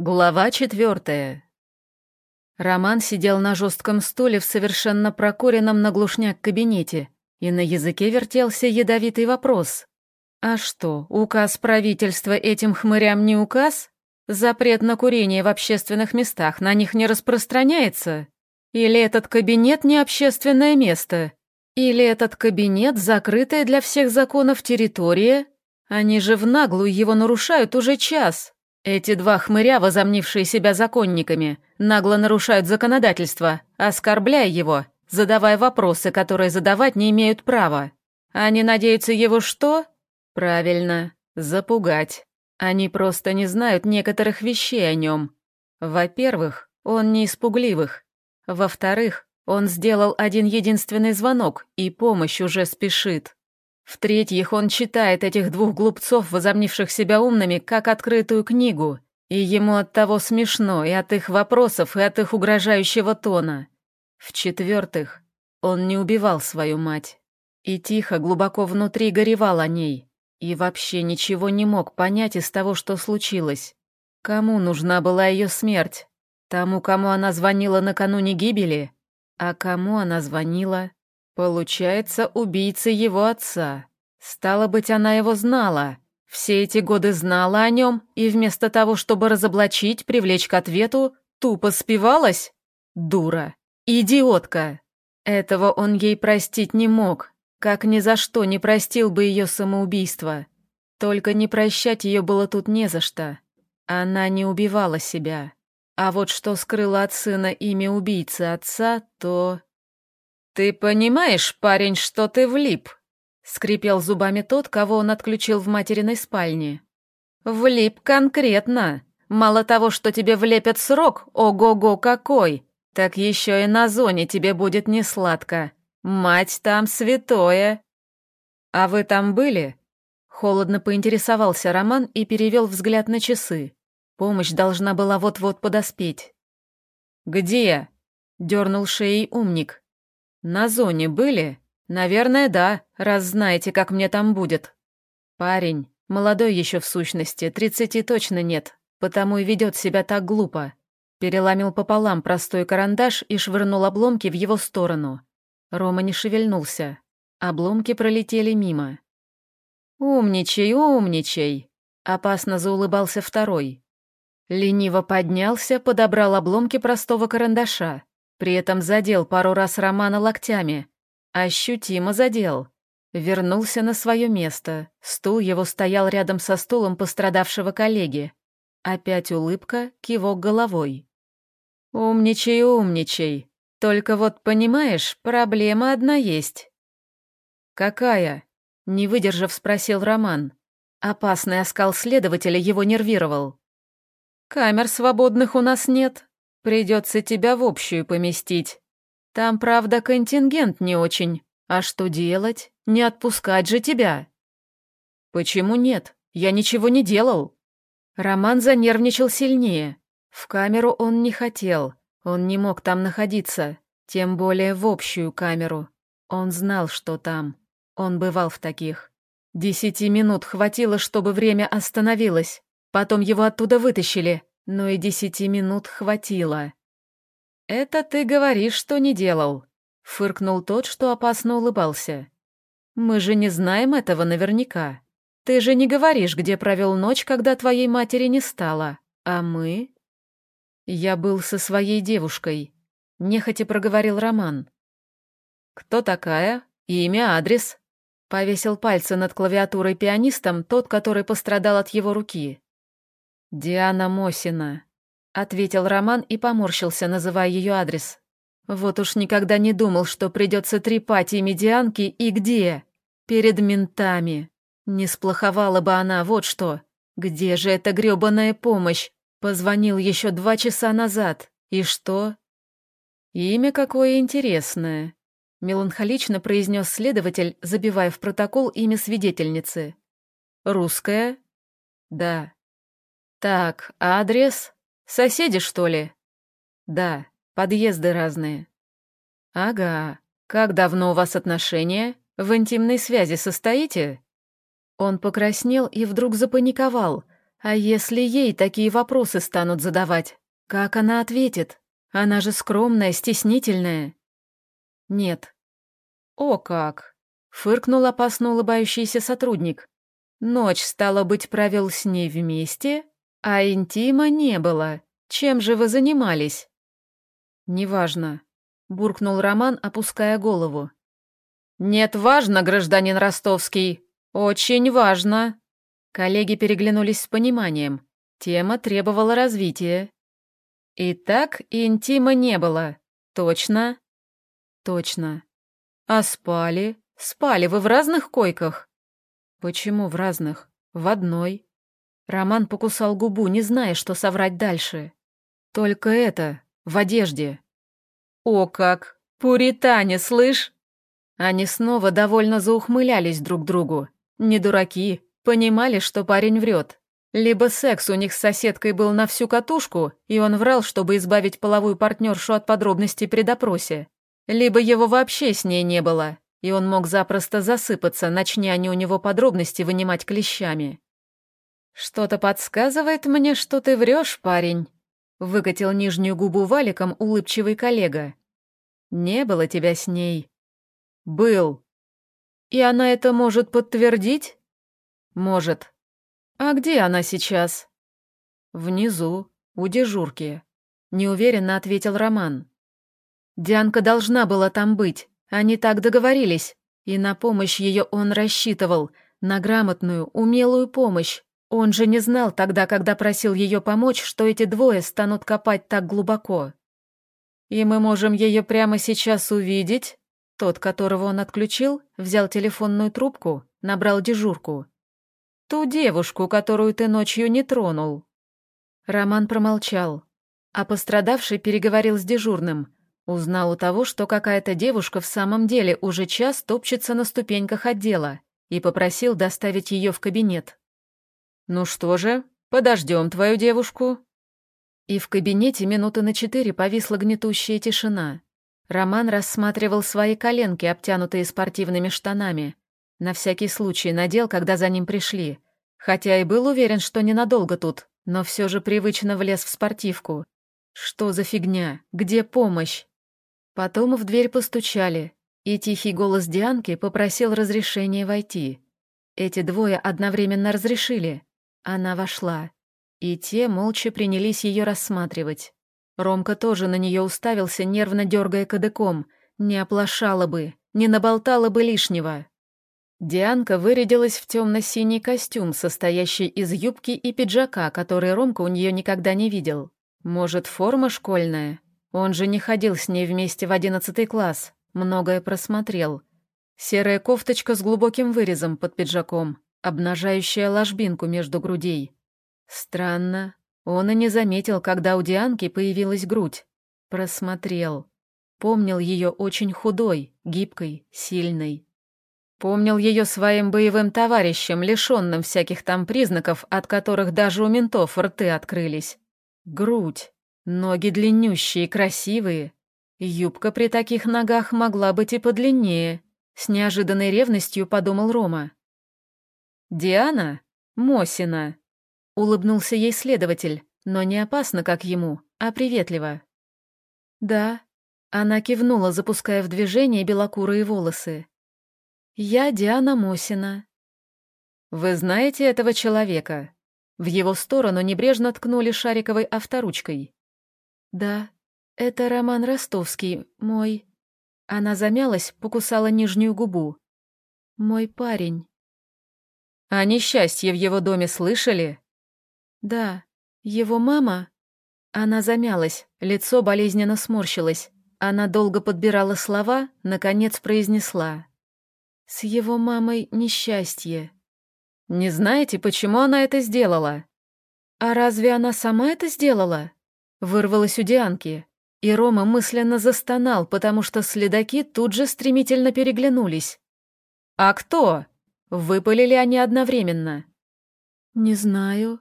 Глава четвертая. Роман сидел на жестком стуле в совершенно прокуренном на глушняк кабинете, и на языке вертелся ядовитый вопрос. А что, указ правительства этим хмырям не указ? Запрет на курение в общественных местах на них не распространяется? Или этот кабинет не общественное место? Или этот кабинет закрытая для всех законов территория? Они же в наглую его нарушают уже час. Эти два хмыря, возомнившие себя законниками, нагло нарушают законодательство, оскорбляя его, задавая вопросы, которые задавать не имеют права. Они надеются его что? Правильно, запугать. Они просто не знают некоторых вещей о нем. Во-первых, он не испугливых. Во-вторых, он сделал один единственный звонок, и помощь уже спешит. В-третьих, он читает этих двух глупцов, возомнивших себя умными, как открытую книгу, и ему от того смешно и от их вопросов, и от их угрожающего тона. В-четвертых, он не убивал свою мать. И тихо, глубоко внутри горевал о ней. И вообще ничего не мог понять из того, что случилось. Кому нужна была ее смерть? Тому, кому она звонила накануне гибели? А кому она звонила? Получается, убийца его отца. Стало быть, она его знала. Все эти годы знала о нем, и вместо того, чтобы разоблачить, привлечь к ответу, тупо спивалась? Дура. Идиотка. Этого он ей простить не мог, как ни за что не простил бы ее самоубийство. Только не прощать ее было тут не за что. Она не убивала себя. А вот что скрыла от сына имя убийцы отца, то... «Ты понимаешь, парень, что ты влип?» — скрипел зубами тот, кого он отключил в материной спальне. «Влип конкретно. Мало того, что тебе влепят срок, ого-го какой, так еще и на зоне тебе будет несладко. Мать там святое». «А вы там были?» Холодно поинтересовался Роман и перевел взгляд на часы. Помощь должна была вот-вот подоспеть. «Где?» — дернул шеей умник. «На зоне были? Наверное, да, раз знаете, как мне там будет». «Парень, молодой еще в сущности, тридцати точно нет, потому и ведет себя так глупо». Переломил пополам простой карандаш и швырнул обломки в его сторону. Рома не шевельнулся. Обломки пролетели мимо. «Умничай, умничай!» Опасно заулыбался второй. Лениво поднялся, подобрал обломки простого карандаша. При этом задел пару раз Романа локтями. Ощутимо задел. Вернулся на свое место. Стул его стоял рядом со стулом пострадавшего коллеги. Опять улыбка, кивок головой. «Умничай, умничай. Только вот, понимаешь, проблема одна есть». «Какая?» — не выдержав, спросил Роман. Опасный оскал следователя его нервировал. «Камер свободных у нас нет», Придется тебя в общую поместить. Там, правда, контингент не очень. А что делать? Не отпускать же тебя. Почему нет? Я ничего не делал. Роман занервничал сильнее. В камеру он не хотел. Он не мог там находиться. Тем более в общую камеру. Он знал, что там. Он бывал в таких. Десяти минут хватило, чтобы время остановилось. Потом его оттуда вытащили но и десяти минут хватило. «Это ты говоришь, что не делал», — фыркнул тот, что опасно улыбался. «Мы же не знаем этого наверняка. Ты же не говоришь, где провел ночь, когда твоей матери не стало, а мы...» «Я был со своей девушкой», — нехотя проговорил Роман. «Кто такая? Имя, адрес?» Повесил пальцы над клавиатурой пианистом тот, который пострадал от его руки. «Диана Мосина», — ответил Роман и поморщился, называя ее адрес. «Вот уж никогда не думал, что придется трепать имя Дианки и где? Перед ментами. Не сплоховала бы она, вот что. Где же эта грёбаная помощь? Позвонил еще два часа назад. И что?» «Имя какое интересное», — меланхолично произнес следователь, забивая в протокол имя свидетельницы. «Русская?» «Да». «Так, адрес? Соседи, что ли?» «Да, подъезды разные». «Ага. Как давно у вас отношения? В интимной связи состоите?» Он покраснел и вдруг запаниковал. А если ей такие вопросы станут задавать, как она ответит? Она же скромная, стеснительная. Нет. О как! Фыркнул опасно улыбающийся сотрудник. Ночь, стало быть, провел с ней вместе, а интима не было. Чем же вы занимались? Неважно, буркнул Роман, опуская голову. Нет, важно, гражданин Ростовский. Очень важно. Коллеги переглянулись с пониманием. Тема требовала развития. Итак, интима не было. Точно? Точно. А спали? Спали вы в разных койках? Почему в разных? В одной. Роман покусал губу, не зная, что соврать дальше. Только это, в одежде. О как! Пуритане, слышь? Они снова довольно заухмылялись друг другу. Не дураки, понимали, что парень врет. Либо секс у них с соседкой был на всю катушку, и он врал, чтобы избавить половую партнершу от подробностей при допросе. Либо его вообще с ней не было, и он мог запросто засыпаться, начни они у него подробности вынимать клещами. «Что-то подсказывает мне, что ты врешь, парень», — выкатил нижнюю губу валиком улыбчивый коллега. «Не было тебя с ней». «Был». «И она это может подтвердить?» «Может». «А где она сейчас?» «Внизу, у дежурки», — неуверенно ответил Роман. Дианка должна была там быть, они так договорились, и на помощь ее он рассчитывал, на грамотную, умелую помощь. Он же не знал тогда, когда просил ее помочь, что эти двое станут копать так глубоко. И мы можем ее прямо сейчас увидеть. Тот, которого он отключил, взял телефонную трубку, набрал дежурку. Ту девушку, которую ты ночью не тронул. Роман промолчал, а пострадавший переговорил с дежурным — Узнал у того, что какая-то девушка в самом деле уже час топчется на ступеньках отдела и попросил доставить ее в кабинет. «Ну что же, подождем твою девушку». И в кабинете минуты на четыре повисла гнетущая тишина. Роман рассматривал свои коленки, обтянутые спортивными штанами. На всякий случай надел, когда за ним пришли. Хотя и был уверен, что ненадолго тут, но все же привычно влез в спортивку. Что за фигня? Где помощь? Потом в дверь постучали, и тихий голос Дианки попросил разрешения войти. Эти двое одновременно разрешили. Она вошла, и те молча принялись ее рассматривать. Ромка тоже на нее уставился, нервно дергая кадыком. Не оплошала бы, не наболтала бы лишнего. Дианка вырядилась в темно-синий костюм, состоящий из юбки и пиджака, который Ромка у нее никогда не видел. Может, форма школьная? Он же не ходил с ней вместе в одиннадцатый класс, многое просмотрел. Серая кофточка с глубоким вырезом под пиджаком, обнажающая ложбинку между грудей. Странно, он и не заметил, когда у Дианки появилась грудь. Просмотрел. Помнил ее очень худой, гибкой, сильной. Помнил ее своим боевым товарищем, лишенным всяких там признаков, от которых даже у ментов рты открылись. Грудь. Ноги длиннющие, красивые. Юбка при таких ногах могла быть и подлиннее. С неожиданной ревностью подумал Рома. «Диана? Мосина!» Улыбнулся ей следователь, но не опасно, как ему, а приветливо. «Да». Она кивнула, запуская в движение белокурые волосы. «Я Диана Мосина». «Вы знаете этого человека?» В его сторону небрежно ткнули шариковой авторучкой. «Да, это Роман Ростовский, мой...» Она замялась, покусала нижнюю губу. «Мой парень». «О несчастье в его доме слышали?» «Да, его мама...» Она замялась, лицо болезненно сморщилось. Она долго подбирала слова, наконец произнесла. «С его мамой несчастье». «Не знаете, почему она это сделала?» «А разве она сама это сделала?» Вырвалось у Дианки, и Рома мысленно застонал, потому что следаки тут же стремительно переглянулись. «А кто?» Выпалили они одновременно. «Не знаю».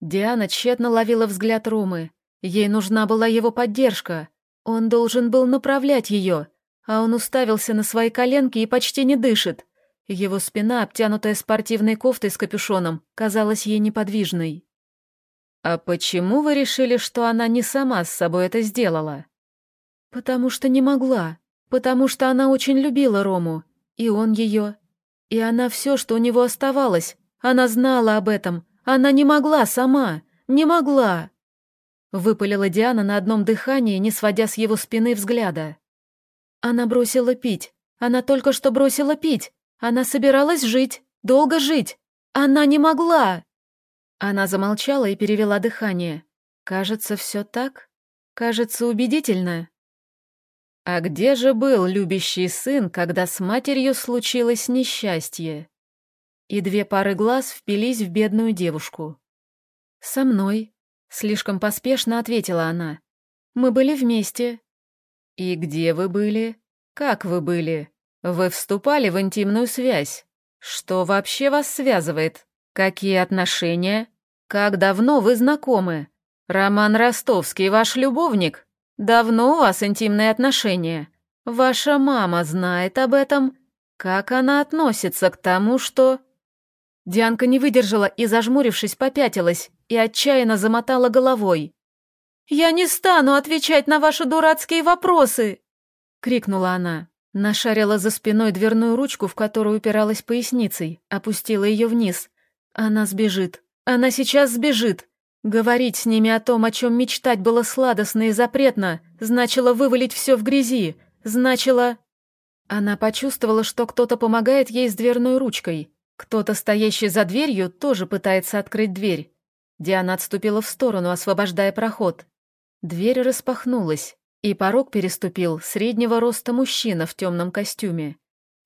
Диана тщетно ловила взгляд Ромы. Ей нужна была его поддержка. Он должен был направлять ее, а он уставился на свои коленки и почти не дышит. Его спина, обтянутая спортивной кофтой с капюшоном, казалась ей неподвижной. «А почему вы решили, что она не сама с собой это сделала?» «Потому что не могла. Потому что она очень любила Рому. И он ее. И она все, что у него оставалось. Она знала об этом. Она не могла сама. Не могла!» Выпалила Диана на одном дыхании, не сводя с его спины взгляда. Она бросила пить. Она только что бросила пить. Она собиралась жить, долго жить. Она не могла. Она замолчала и перевела дыхание. Кажется, все так. Кажется, убедительно. А где же был любящий сын, когда с матерью случилось несчастье? И две пары глаз впились в бедную девушку. «Со мной», — слишком поспешно ответила она. «Мы были вместе». «И где вы были? Как вы были?» Вы вступали в интимную связь. Что вообще вас связывает? Какие отношения? Как давно вы знакомы? Роман Ростовский ваш любовник? Давно у вас интимные отношения? Ваша мама знает об этом? Как она относится к тому, что...» Дианка не выдержала и, зажмурившись, попятилась и отчаянно замотала головой. «Я не стану отвечать на ваши дурацкие вопросы!» — крикнула она. Нашарила за спиной дверную ручку, в которую упиралась поясницей, опустила ее вниз. Она сбежит. Она сейчас сбежит. Говорить с ними о том, о чем мечтать было сладостно и запретно, значило вывалить все в грязи, значило... Она почувствовала, что кто-то помогает ей с дверной ручкой. Кто-то, стоящий за дверью, тоже пытается открыть дверь. Диана отступила в сторону, освобождая проход. Дверь распахнулась. И порог переступил среднего роста мужчина в темном костюме.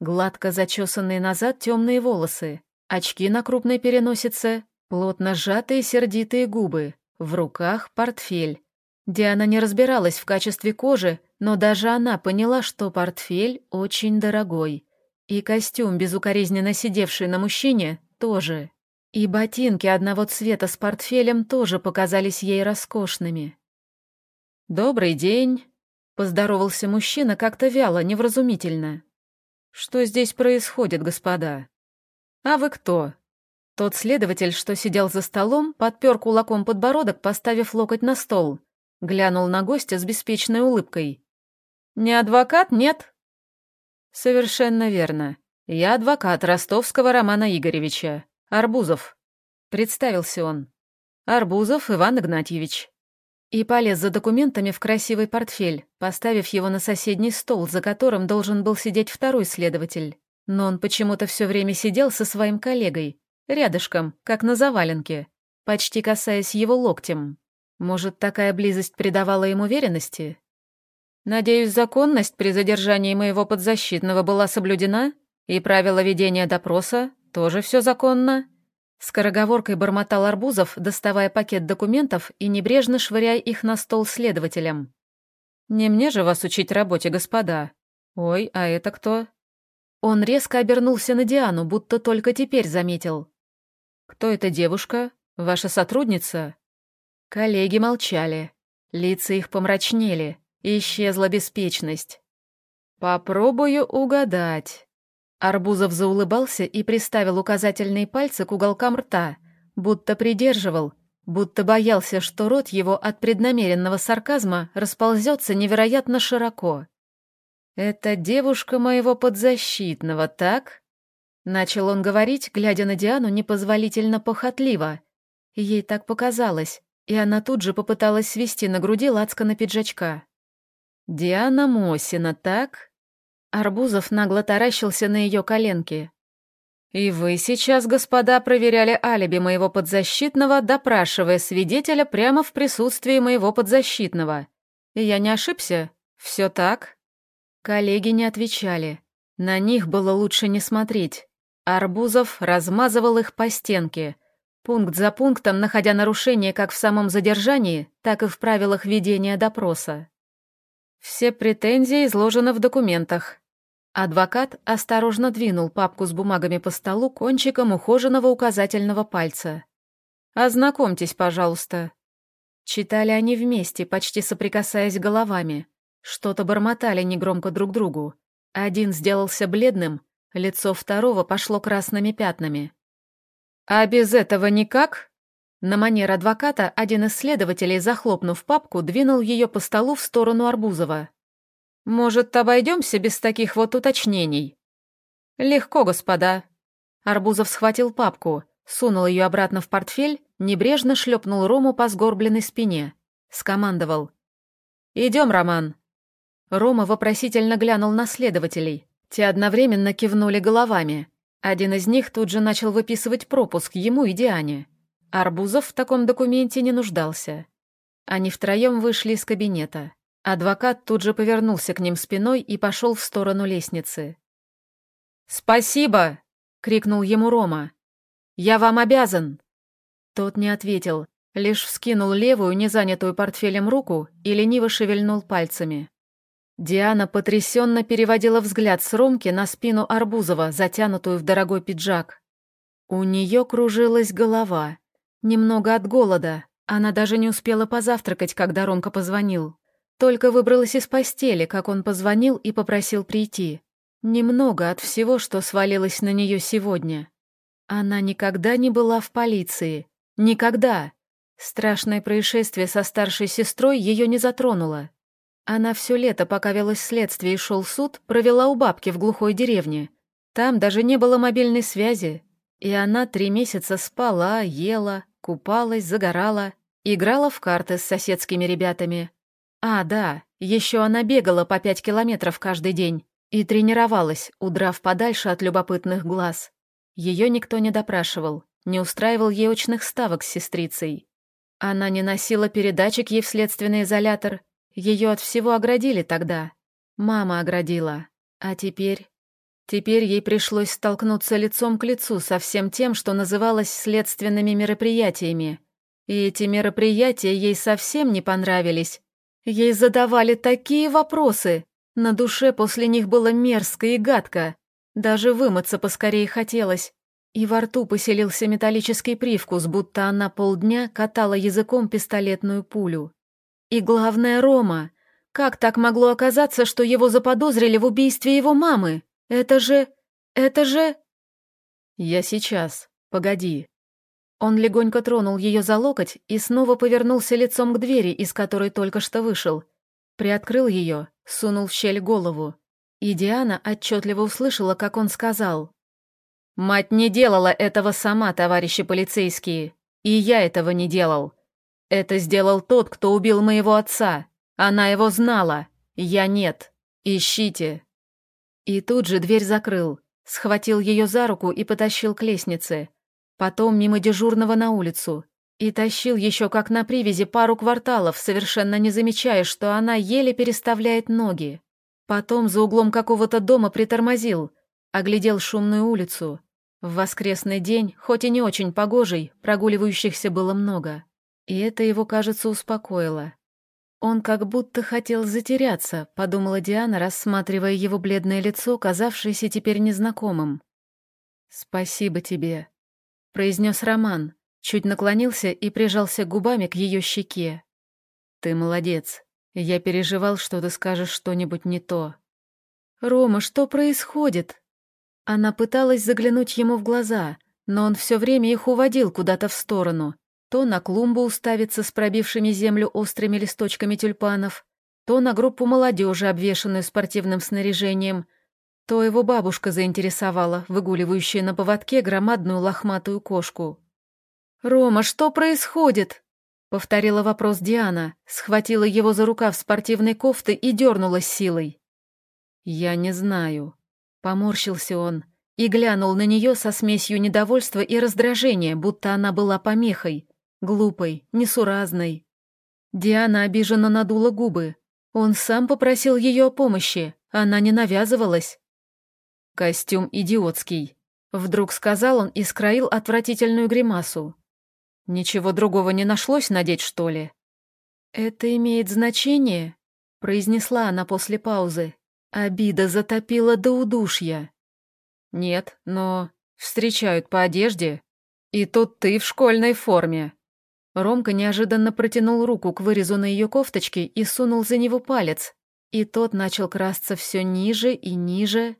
Гладко зачесанные назад темные волосы, очки на крупной переносице, плотно сжатые сердитые губы, в руках портфель. Диана не разбиралась в качестве кожи, но даже она поняла, что портфель очень дорогой. И костюм, безукоризненно сидевший на мужчине, тоже. И ботинки одного цвета с портфелем тоже показались ей роскошными. «Добрый день», — поздоровался мужчина как-то вяло, невразумительно. «Что здесь происходит, господа?» «А вы кто?» Тот следователь, что сидел за столом, подпер кулаком подбородок, поставив локоть на стол. Глянул на гостя с беспечной улыбкой. «Не адвокат, нет?» «Совершенно верно. Я адвокат ростовского Романа Игоревича. Арбузов». Представился он. «Арбузов Иван Игнатьевич». И полез за документами в красивый портфель, поставив его на соседний стол, за которым должен был сидеть второй следователь. Но он почему-то все время сидел со своим коллегой, рядышком, как на заваленке, почти касаясь его локтем. Может, такая близость придавала им уверенности? Надеюсь, законность при задержании моего подзащитного была соблюдена, и правила ведения допроса тоже все законно. Скороговоркой бормотал Арбузов, доставая пакет документов и небрежно швыряя их на стол следователям. «Не мне же вас учить работе, господа. Ой, а это кто?» Он резко обернулся на Диану, будто только теперь заметил. «Кто эта девушка? Ваша сотрудница?» Коллеги молчали. Лица их помрачнели, исчезла беспечность. «Попробую угадать». Арбузов заулыбался и приставил указательные пальцы к уголкам рта, будто придерживал, будто боялся, что рот его от преднамеренного сарказма расползется невероятно широко. «Это девушка моего подзащитного, так?» Начал он говорить, глядя на Диану непозволительно похотливо. Ей так показалось, и она тут же попыталась свести на груди лацкана пиджачка. «Диана Мосина, так?» Арбузов нагло таращился на ее коленки. «И вы сейчас, господа, проверяли алиби моего подзащитного, допрашивая свидетеля прямо в присутствии моего подзащитного. И я не ошибся? Все так?» Коллеги не отвечали. На них было лучше не смотреть. Арбузов размазывал их по стенке, пункт за пунктом находя нарушения как в самом задержании, так и в правилах ведения допроса. Все претензии изложены в документах. Адвокат осторожно двинул папку с бумагами по столу кончиком ухоженного указательного пальца. «Ознакомьтесь, пожалуйста». Читали они вместе, почти соприкасаясь головами. Что-то бормотали негромко друг другу. Один сделался бледным, Лицо второго пошло красными пятнами. «А без этого никак?» На манер адвоката один из следователей, захлопнув папку, двинул ее по столу в сторону Арбузова. «Может, обойдемся без таких вот уточнений?» «Легко, господа». Арбузов схватил папку, сунул ее обратно в портфель, небрежно шлепнул Рому по сгорбленной спине. Скомандовал. «Идем, Роман». Рома вопросительно глянул на следователей. Те одновременно кивнули головами. Один из них тут же начал выписывать пропуск ему и Диане. Арбузов в таком документе не нуждался. Они втроем вышли из кабинета. Адвокат тут же повернулся к ним спиной и пошел в сторону лестницы. «Спасибо!» — крикнул ему Рома. «Я вам обязан!» Тот не ответил, лишь вскинул левую, незанятую портфелем руку и лениво шевельнул пальцами. Диана потрясенно переводила взгляд с Ромки на спину Арбузова, затянутую в дорогой пиджак. У нее кружилась голова. Немного от голода. Она даже не успела позавтракать, когда Ромка позвонил. Только выбралась из постели, как он позвонил и попросил прийти. Немного от всего, что свалилось на нее сегодня. Она никогда не была в полиции. Никогда. Страшное происшествие со старшей сестрой ее не затронуло. Она все лето, пока велось следствие и шел суд, провела у бабки в глухой деревне. Там даже не было мобильной связи. И она три месяца спала, ела, купалась, загорала, играла в карты с соседскими ребятами. А, да, еще она бегала по пять километров каждый день и тренировалась, удрав подальше от любопытных глаз. Ее никто не допрашивал, не устраивал ей очных ставок с сестрицей. Она не носила передатчик ей в следственный изолятор, ее от всего оградили тогда. Мама оградила. А теперь... Теперь ей пришлось столкнуться лицом к лицу со всем тем, что называлось следственными мероприятиями. И эти мероприятия ей совсем не понравились, Ей задавали такие вопросы. На душе после них было мерзко и гадко. Даже вымыться поскорее хотелось. И во рту поселился металлический привкус, будто она полдня катала языком пистолетную пулю. И главное, Рома. Как так могло оказаться, что его заподозрили в убийстве его мамы? Это же... это же... Я сейчас. Погоди. Он легонько тронул ее за локоть и снова повернулся лицом к двери, из которой только что вышел. Приоткрыл ее, сунул в щель голову. И Диана отчетливо услышала, как он сказал. «Мать не делала этого сама, товарищи полицейские. И я этого не делал. Это сделал тот, кто убил моего отца. Она его знала. Я нет. Ищите». И тут же дверь закрыл, схватил ее за руку и потащил к лестнице потом мимо дежурного на улицу, и тащил еще как на привязи пару кварталов, совершенно не замечая, что она еле переставляет ноги. Потом за углом какого-то дома притормозил, оглядел шумную улицу. В воскресный день, хоть и не очень погожий, прогуливающихся было много. И это его, кажется, успокоило. Он как будто хотел затеряться, подумала Диана, рассматривая его бледное лицо, казавшееся теперь незнакомым. «Спасибо тебе», произнес Роман, чуть наклонился и прижался губами к ее щеке. «Ты молодец. Я переживал, что ты скажешь что-нибудь не то». «Рома, что происходит?» Она пыталась заглянуть ему в глаза, но он все время их уводил куда-то в сторону. То на клумбу уставиться с пробившими землю острыми листочками тюльпанов, то на группу молодежи, обвешанную спортивным снаряжением, то его бабушка заинтересовала, выгуливающая на поводке громадную лохматую кошку. «Рома, что происходит?» — повторила вопрос Диана, схватила его за рукав спортивной кофты и дернула силой. «Я не знаю», — поморщился он и глянул на нее со смесью недовольства и раздражения, будто она была помехой, глупой, несуразной. Диана обиженно надула губы. Он сам попросил ее о помощи, она не навязывалась. «Костюм идиотский», — вдруг сказал он и скроил отвратительную гримасу. «Ничего другого не нашлось надеть, что ли?» «Это имеет значение?» — произнесла она после паузы. Обида затопила до удушья. «Нет, но встречают по одежде. И тут ты в школьной форме». Ромка неожиданно протянул руку к вырезу на ее кофточке и сунул за него палец, и тот начал красться все ниже и ниже.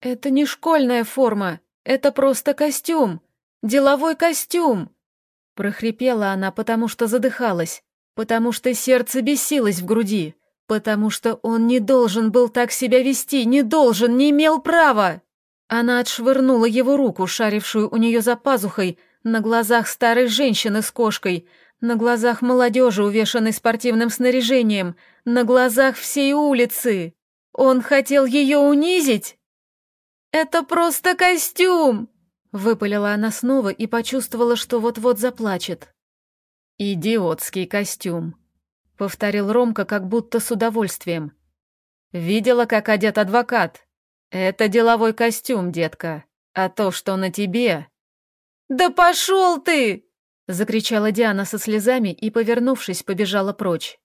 «Это не школьная форма, это просто костюм, деловой костюм!» Прохрипела она, потому что задыхалась, потому что сердце бесилось в груди, потому что он не должен был так себя вести, не должен, не имел права. Она отшвырнула его руку, шарившую у нее за пазухой, на глазах старой женщины с кошкой, на глазах молодежи, увешанной спортивным снаряжением, на глазах всей улицы. Он хотел ее унизить? «Это просто костюм!» Выпалила она снова и почувствовала, что вот-вот заплачет. «Идиотский костюм», — повторил Ромка как будто с удовольствием. «Видела, как одет адвокат? Это деловой костюм, детка, а то, что на тебе...» «Да пошел ты!» — закричала Диана со слезами и, повернувшись, побежала прочь.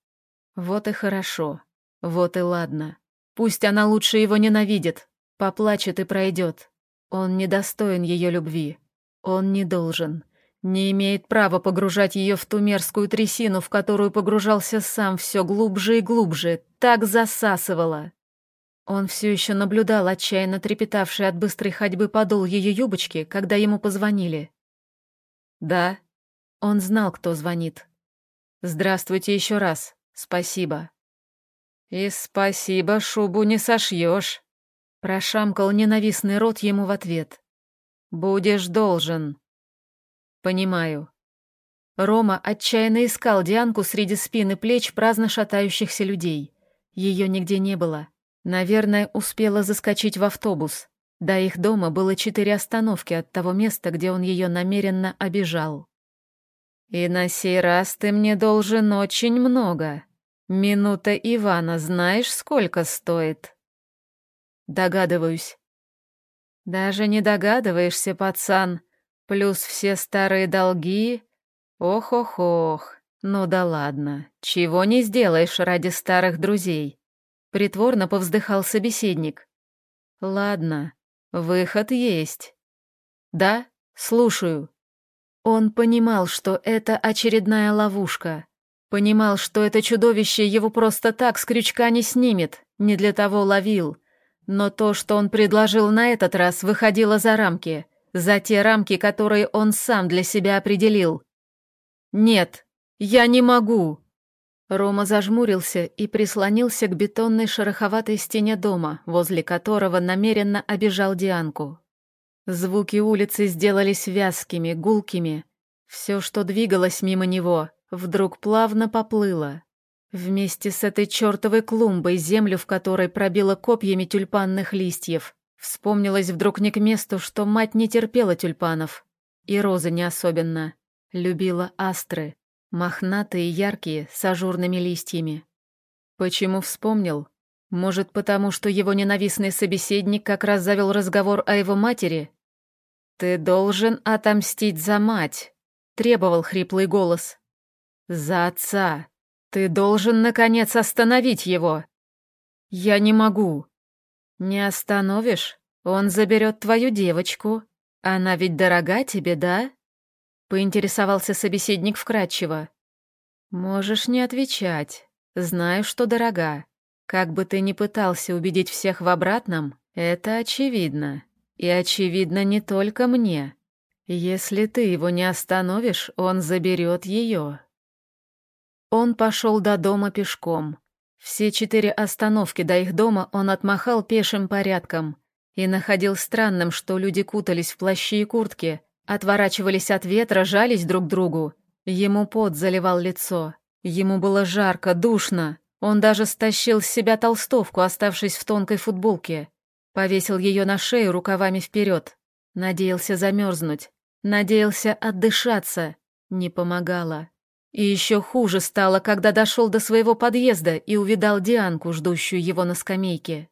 «Вот и хорошо, вот и ладно. Пусть она лучше его ненавидит, поплачет и пройдет. Он недостоин ее любви. Он не должен. Не имеет права погружать ее в ту мерзкую трясину, в которую погружался сам все глубже и глубже, так засасывало. Он все еще наблюдал отчаянно трепетавший от быстрой ходьбы подол ее юбочки, когда ему позвонили. «Да». Он знал, кто звонит. «Здравствуйте еще раз. Спасибо». «И спасибо, шубу не сошьешь», Прошамкал ненавистный рот ему в ответ. «Будешь должен». «Понимаю». Рома отчаянно искал Дианку среди спин и плеч праздно шатающихся людей. Ее нигде не было. Наверное, успела заскочить в автобус. До их дома было четыре остановки от того места, где он ее намеренно обижал. «И на сей раз ты мне должен очень много. Минута Ивана знаешь, сколько стоит?» Догадываюсь. Даже не догадываешься, пацан. Плюс все старые долги. Ох-ох-ох. Ну да ладно. Чего не сделаешь ради старых друзей. Притворно повздыхал собеседник. Ладно, выход есть. Да, слушаю. Он понимал, что это очередная ловушка. Понимал, что это чудовище его просто так с крючка не снимет, не для того ловил — но то, что он предложил на этот раз, выходило за рамки, за те рамки, которые он сам для себя определил. «Нет, я не могу!» Рома зажмурился и прислонился к бетонной шероховатой стене дома, возле которого намеренно обижал Дианку. Звуки улицы сделались вязкими, гулкими. Все, что двигалось мимо него, вдруг плавно поплыло. Вместе с этой чертовой клумбой, землю в которой пробило копьями тюльпанных листьев, вспомнилось вдруг не к месту, что мать не терпела тюльпанов. И розы не особенно. Любила астры, мохнатые, яркие, с ажурными листьями. Почему вспомнил? Может, потому что его ненавистный собеседник как раз завел разговор о его матери? «Ты должен отомстить за мать», — требовал хриплый голос. «За отца», ты должен, наконец, остановить его. Я не могу. Не остановишь? Он заберет твою девочку. Она ведь дорога тебе, да? Поинтересовался собеседник вкратчиво. Можешь не отвечать. Знаю, что дорога. Как бы ты ни пытался убедить всех в обратном, это очевидно. И очевидно не только мне. Если ты его не остановишь, он заберет ее. Он пошел до дома пешком. Все четыре остановки до их дома он отмахал пешим порядком и находил странным, что люди кутались в плащи и куртки, отворачивались от ветра, жались друг к другу. Ему пот заливал лицо. Ему было жарко, душно. Он даже стащил с себя толстовку, оставшись в тонкой футболке. Повесил ее на шею рукавами вперед. Надеялся замерзнуть. Надеялся отдышаться. Не помогало. И еще хуже стало, когда дошел до своего подъезда и увидал Дианку, ждущую его на скамейке.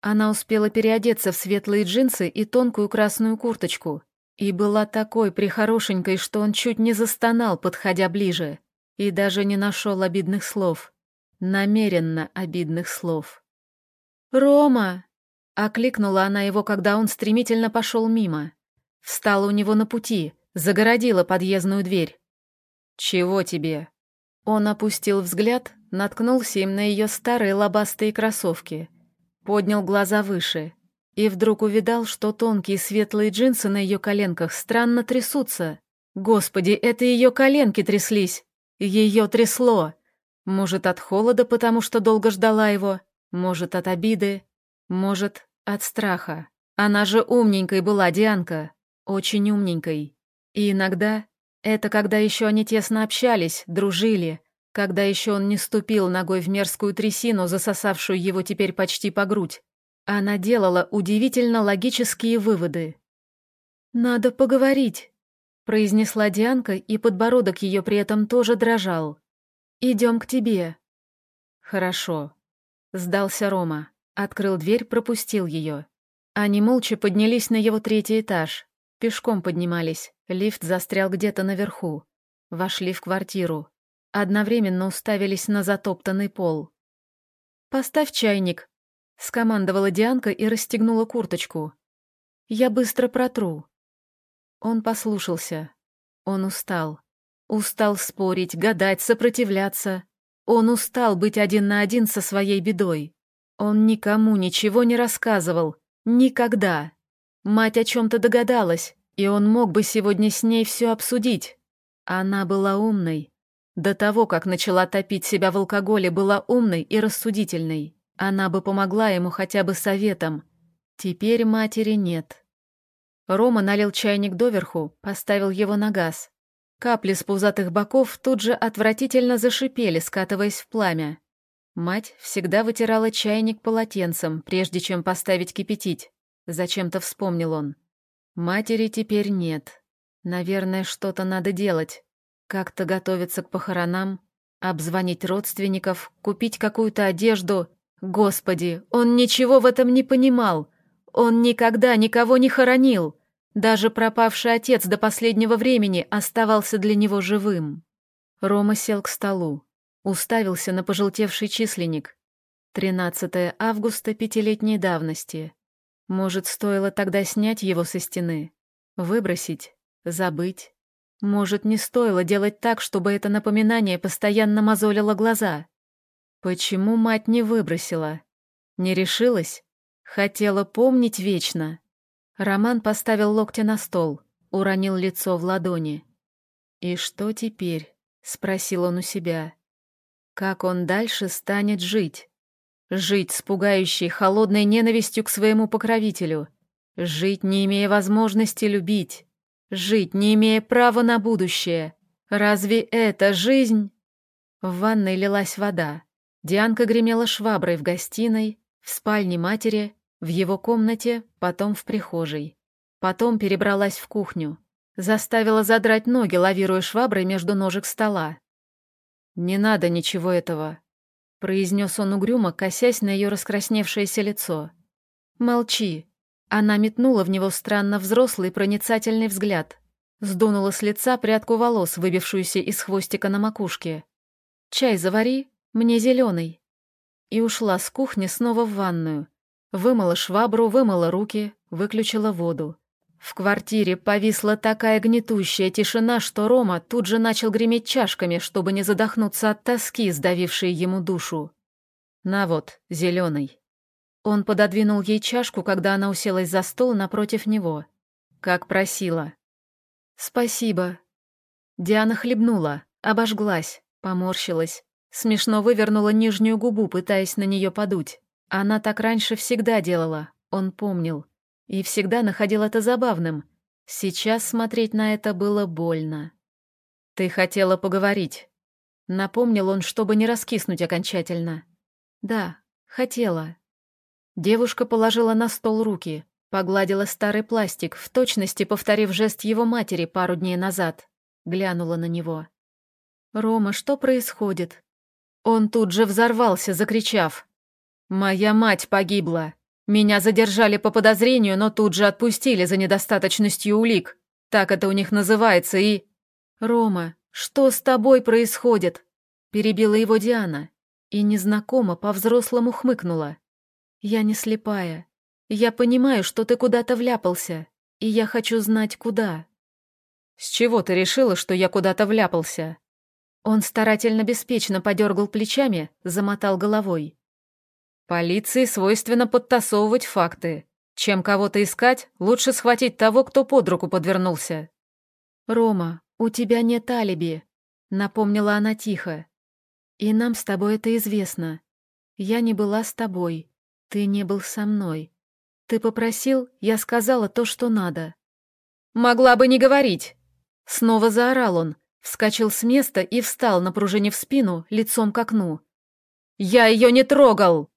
Она успела переодеться в светлые джинсы и тонкую красную курточку, и была такой прихорошенькой, что он чуть не застонал, подходя ближе, и даже не нашел обидных слов. Намеренно обидных слов. «Рома!» — окликнула она его, когда он стремительно пошел мимо. Встала у него на пути, загородила подъездную дверь. «Чего тебе?» Он опустил взгляд, наткнулся им на ее старые лобастые кроссовки, поднял глаза выше и вдруг увидал, что тонкие светлые джинсы на ее коленках странно трясутся. Господи, это ее коленки тряслись. Ее трясло. Может, от холода, потому что долго ждала его, может, от обиды, может, от страха. Она же умненькой была, Дианка, очень умненькой. И иногда, это когда еще они тесно общались, дружили, когда еще он не ступил ногой в мерзкую трясину, засосавшую его теперь почти по грудь, она делала удивительно логические выводы. «Надо поговорить», — произнесла Дианка, и подбородок ее при этом тоже дрожал. «Идем к тебе». «Хорошо», — сдался Рома, открыл дверь, пропустил ее. Они молча поднялись на его третий этаж, пешком поднимались, лифт застрял где-то наверху. Вошли в квартиру. Одновременно уставились на затоптанный пол. «Поставь чайник», — скомандовала Дианка и расстегнула курточку. «Я быстро протру». Он послушался. Он устал. Устал спорить, гадать, сопротивляться. Он устал быть один на один со своей бедой. Он никому ничего не рассказывал. Никогда. Мать о чем-то догадалась, и он мог бы сегодня с ней все обсудить. Она была умной, до того, как начала топить себя в алкоголе, была умной и рассудительной. Она бы помогла ему хотя бы советом. Теперь матери нет. Рома налил чайник доверху, поставил его на газ. Капли с пузатых боков тут же отвратительно зашипели, скатываясь в пламя. Мать всегда вытирала чайник полотенцем, прежде чем поставить кипятить. Зачем-то вспомнил он. Матери теперь нет. Наверное, что-то надо делать. Как-то готовиться к похоронам, обзвонить родственников, купить какую-то одежду. Господи, он ничего в этом не понимал. Он никогда никого не хоронил. Даже пропавший отец до последнего времени оставался для него живым. Рома сел к столу, уставился на пожелтевший численник. 13 августа пятилетней давности. Может, стоило тогда снять его со стены? Выбросить? Забыть? Может, не стоило делать так, чтобы это напоминание постоянно мозолило глаза? Почему мать не выбросила? Не решилась? Хотела помнить вечно? Роман поставил локти на стол, уронил лицо в ладони. «И что теперь?» — спросил он у себя. «Как он дальше станет жить? Жить с пугающей, холодной ненавистью к своему покровителю? Жить, не имея возможности любить?» Жить, не имея права на будущее. Разве это жизнь? В ванной лилась вода. Дианка гремела шваброй в гостиной, в спальне матери, в его комнате, потом в прихожей. Потом перебралась в кухню. Заставила задрать ноги, лавируя шваброй между ножек стола. «Не надо ничего этого», — произнес он угрюмо, косясь на ее раскрасневшееся лицо. «Молчи», она метнула в него странно взрослый проницательный взгляд. Сдунула с лица прядку волос, выбившуюся из хвостика на макушке. «Чай завари, мне зеленый». И ушла с кухни снова в ванную. Вымыла швабру, вымыла руки, выключила воду. В квартире повисла такая гнетущая тишина, что Рома тут же начал греметь чашками, чтобы не задохнуться от тоски, сдавившей ему душу. «На вот, зеленый». Он пододвинул ей чашку, когда она уселась за стол напротив него. Как просила. «Спасибо». Диана хлебнула, обожглась, поморщилась. Смешно вывернула нижнюю губу, пытаясь на нее подуть. Она так раньше всегда делала, он помнил. И всегда находил это забавным. Сейчас смотреть на это было больно. «Ты хотела поговорить», — напомнил он, чтобы не раскиснуть окончательно. «Да, хотела». Девушка положила на стол руки, погладила старый пластик, в точности повторив жест его матери пару дней назад. Глянула на него. «Рома, что происходит?» Он тут же взорвался, закричав. «Моя мать погибла. Меня задержали по подозрению, но тут же отпустили за недостаточностью улик. Так это у них называется и...» «Рома, что с тобой происходит?» Перебила его Диана и незнакомо по-взрослому хмыкнула. «Я не слепая. Я понимаю, что ты куда-то вляпался, и я хочу знать, куда». «С чего ты решила, что я куда-то вляпался?» Он старательно беспечно подергал плечами, замотал головой. «Полиции свойственно подтасовывать факты. Чем кого-то искать, лучше схватить того, кто под руку подвернулся. «Рома, у тебя нет алиби», — напомнила она тихо. «И нам с тобой это известно. Я не была с тобой, ты не был со мной. Ты попросил, я сказала то, что надо». «Могла бы не говорить!» Снова заорал он, вскочил с места и встал, напружинив спину, лицом к окну. «Я ее не трогал!»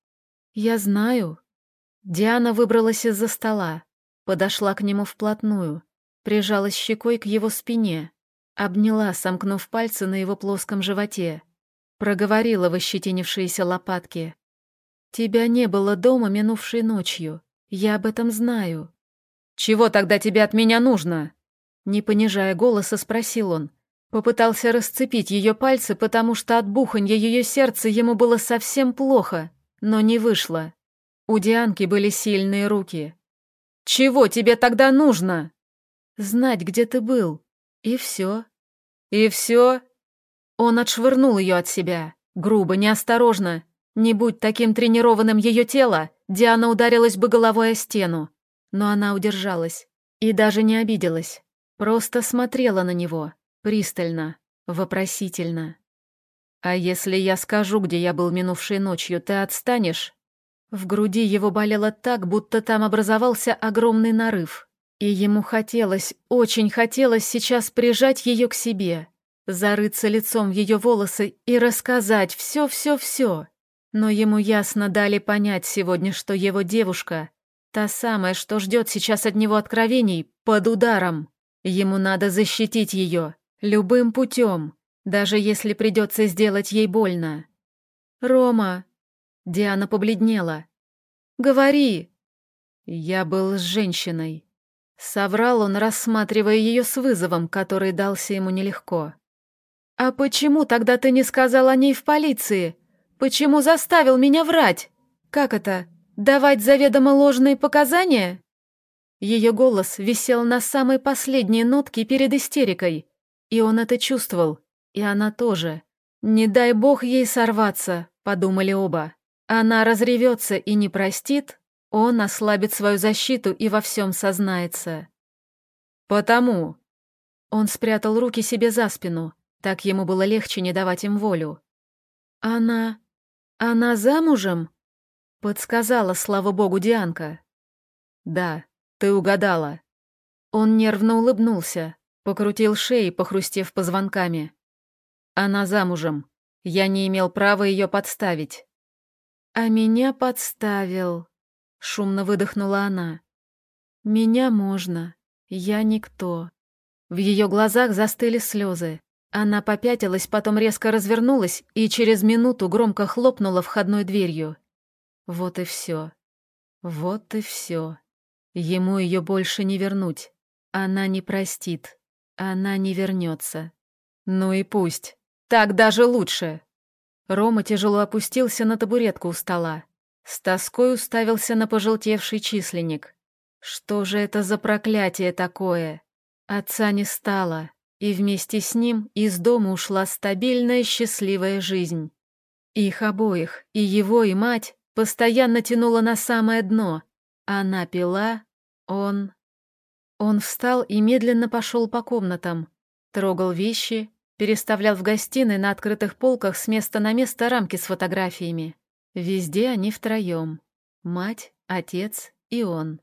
«Я знаю». Диана выбралась из-за стола, подошла к нему вплотную, прижалась щекой к его спине, обняла, сомкнув пальцы на его плоском животе, проговорила в ощетинившиеся лопатки. «Тебя не было дома минувшей ночью, я об этом знаю». «Чего тогда тебе от меня нужно?» Не понижая голоса, спросил он. Попытался расцепить ее пальцы, потому что от буханья ее сердца ему было совсем плохо, но не вышло. У Дианки были сильные руки. «Чего тебе тогда нужно?» «Знать, где ты был. И все». «И все?» Он отшвырнул ее от себя, грубо, неосторожно. Не будь таким тренированным ее тело, Диана ударилась бы головой о стену. Но она удержалась и даже не обиделась. Просто смотрела на него, пристально, вопросительно. «А если я скажу, где я был минувшей ночью, ты отстанешь?» В груди его болело так, будто там образовался огромный нарыв. И ему хотелось, очень хотелось сейчас прижать ее к себе, зарыться лицом в ее волосы и рассказать все-все-все. Но ему ясно дали понять сегодня, что его девушка, та самая, что ждет сейчас от него откровений, под ударом. Ему надо защитить ее, любым путем, даже если придется сделать ей больно. «Рома!» Диана побледнела. «Говори!» «Я был с женщиной». Соврал он, рассматривая ее с вызовом, который дался ему нелегко. «А почему тогда ты не сказал о ней в полиции? Почему заставил меня врать? Как это, давать заведомо ложные показания?» Ее голос висел на самой последней нотке перед истерикой, и он это чувствовал, и она тоже. «Не дай бог ей сорваться», — подумали оба. Она разревется и не простит, он ослабит свою защиту и во всем сознается. «Потому...» Он спрятал руки себе за спину, так ему было легче не давать им волю. «Она... она замужем?» — подсказала, слава богу, Дианка. «Да», «Ты угадала». Он нервно улыбнулся, покрутил шеи, похрустев позвонками. «Она замужем. Я не имел права ее подставить». «А меня подставил», — шумно выдохнула она. «Меня можно. Я никто». В ее глазах застыли слезы. Она попятилась, потом резко развернулась и через минуту громко хлопнула входной дверью. Вот и все. Вот и все. Ему ее больше не вернуть. Она не простит. Она не вернется. Ну и пусть. Так даже лучше. Рома тяжело опустился на табуретку у стола. С тоской уставился на пожелтевший численник. Что же это за проклятие такое? Отца не стало, и вместе с ним из дома ушла стабильная счастливая жизнь. Их обоих, и его, и мать, постоянно тянуло на самое дно, она пила, он... Он встал и медленно пошел по комнатам, трогал вещи, переставлял в гостиной на открытых полках с места на место рамки с фотографиями. Везде они втроем. Мать, отец и он.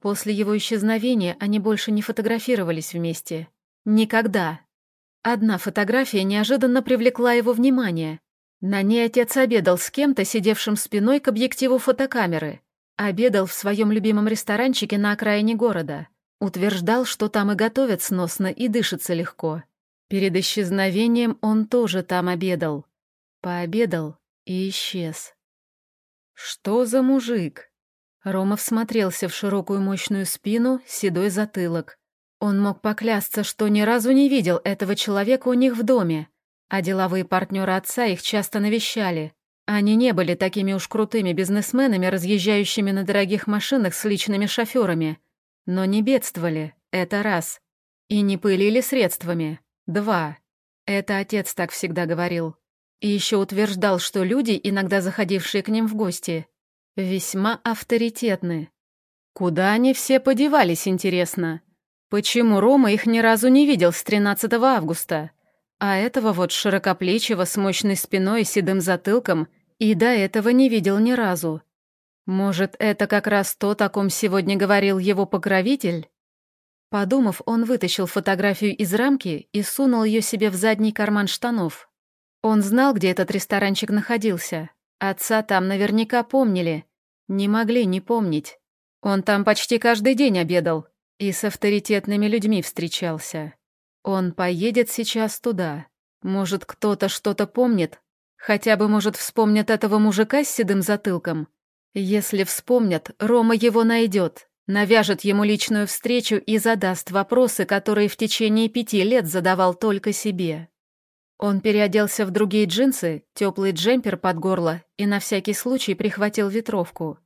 После его исчезновения они больше не фотографировались вместе. Никогда. Одна фотография неожиданно привлекла его внимание. На ней отец обедал с кем-то, сидевшим спиной к объективу фотокамеры. Обедал в своем любимом ресторанчике на окраине города. Утверждал, что там и готовят сносно, и дышится легко. Перед исчезновением он тоже там обедал. Пообедал и исчез. Что за мужик? Рома всмотрелся в широкую мощную спину, седой затылок. Он мог поклясться, что ни разу не видел этого человека у них в доме, а деловые партнеры отца их часто навещали. Они не были такими уж крутыми бизнесменами, разъезжающими на дорогих машинах с личными шоферами, но не бедствовали, это раз. И не пылили средствами, два. Это отец так всегда говорил. И еще утверждал, что люди, иногда заходившие к ним в гости, весьма авторитетны. Куда они все подевались, интересно? Почему Рома их ни разу не видел с 13 августа? А этого вот широкоплечего с мощной спиной и седым затылком и до этого не видел ни разу. Может, это как раз то, о ком сегодня говорил его покровитель? Подумав, он вытащил фотографию из рамки и сунул ее себе в задний карман штанов. Он знал, где этот ресторанчик находился. Отца там наверняка помнили. Не могли не помнить. Он там почти каждый день обедал и с авторитетными людьми встречался. Он поедет сейчас туда. Может, кто-то что-то помнит? Хотя бы, может, вспомнят этого мужика с седым затылком? Если вспомнят, Рома его найдет, навяжет ему личную встречу и задаст вопросы, которые в течение пяти лет задавал только себе. Он переоделся в другие джинсы, теплый джемпер под горло и на всякий случай прихватил ветровку.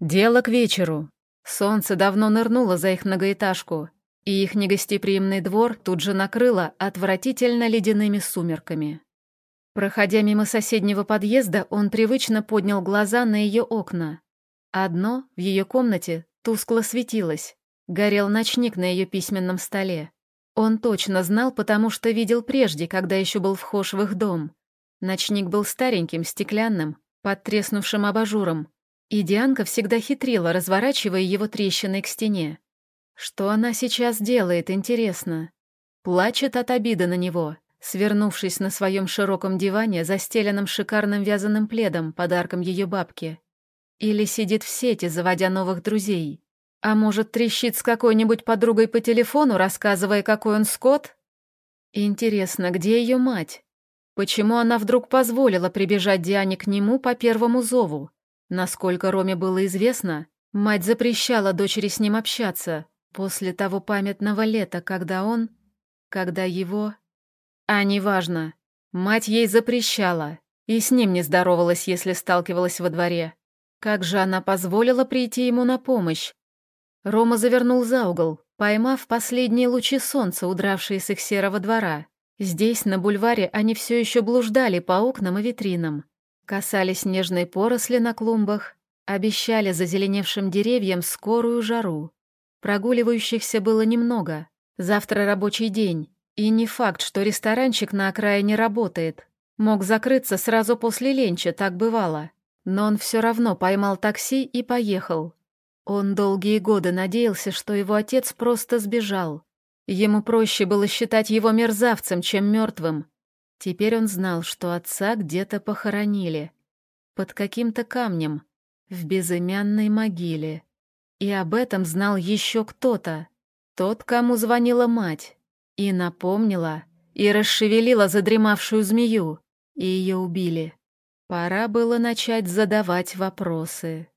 Дело к вечеру. Солнце давно нырнуло за их многоэтажку, и их негостеприимный двор тут же накрыло отвратительно ледяными сумерками. Проходя мимо соседнего подъезда, он привычно поднял глаза на ее окна. Одно в ее комнате тускло светилось, горел ночник на ее письменном столе. Он точно знал, потому что видел прежде, когда еще был вхож в их дом. Ночник был стареньким, стеклянным, под треснувшим абажуром, и Дианка всегда хитрила, разворачивая его трещиной к стене. Что она сейчас делает, интересно? Плачет от обиды на него, свернувшись на своем широком диване, застеленном шикарным вязаным пледом, подарком ее бабки. Или сидит в сети, заводя новых друзей. А может, трещит с какой-нибудь подругой по телефону, рассказывая, какой он скот? Интересно, где ее мать? Почему она вдруг позволила прибежать Диане к нему по первому зову? Насколько Роме было известно, мать запрещала дочери с ним общаться после того памятного лета, когда он... когда его... А неважно. Мать ей запрещала, и с ним не здоровалась, если сталкивалась во дворе. Как же она позволила прийти ему на помощь? Рома завернул за угол, поймав последние лучи солнца, удравшие с их серого двора. Здесь, на бульваре, они все еще блуждали по окнам и витринам. Касались нежной поросли на клумбах, обещали зазеленевшим деревьям скорую жару. Прогуливающихся было немного. Завтра рабочий день, и не факт, что ресторанчик на окраине работает. Мог закрыться сразу после ленча, так бывало. Но он все равно поймал такси и поехал. Он долгие годы надеялся, что его отец просто сбежал. Ему проще было считать его мерзавцем, чем мертвым. Теперь он знал, что отца где-то похоронили. Под каким-то камнем, в безымянной могиле. И об этом знал еще кто-то. Тот, кому звонила мать. И напомнила, и расшевелила задремавшую змею, и ее убили. Пора было начать задавать вопросы.